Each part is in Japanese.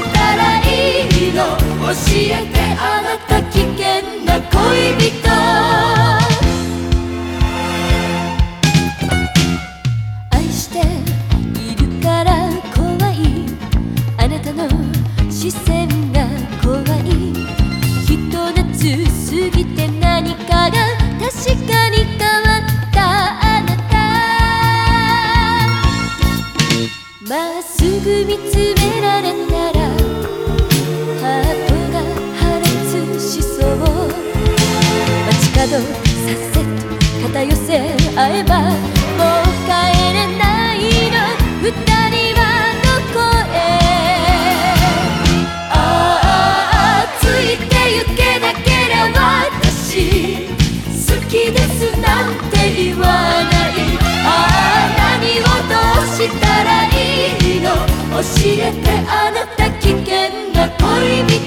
したらいいの。教えてあなた危険な恋人。愛しているから怖い。あなたの視線が怖い。ひと夏過ぎて何かが確かに変わったあなた。まっすぐ見つめさっせと肩寄せ合えばもう帰れないの。二人はどこへああついてゆけなけりゃ私。好きですなんて言わない。ああ何をどうしたらいいの？教えてあなた危険な恋人。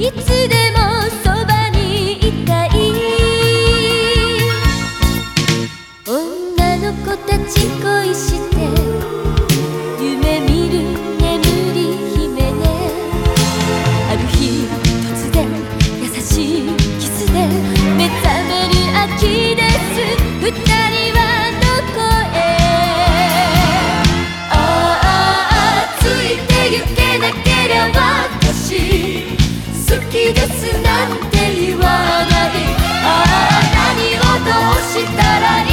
いつでもそばにいたい。女の子たち恋してなんて言わないああ何をどうしたらい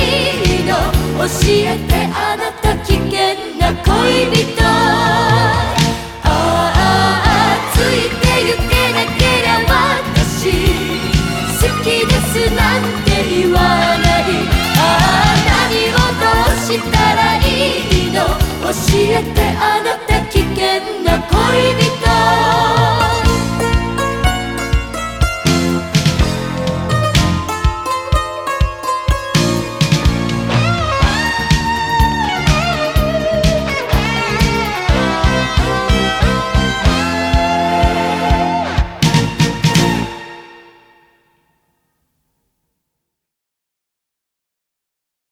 いの？教えてあなた危険な恋人。ああついてゆけなけりゃ私。好きですなんて言わない。ああ何をどうしたらいいの？教えてあなた。危険な恋人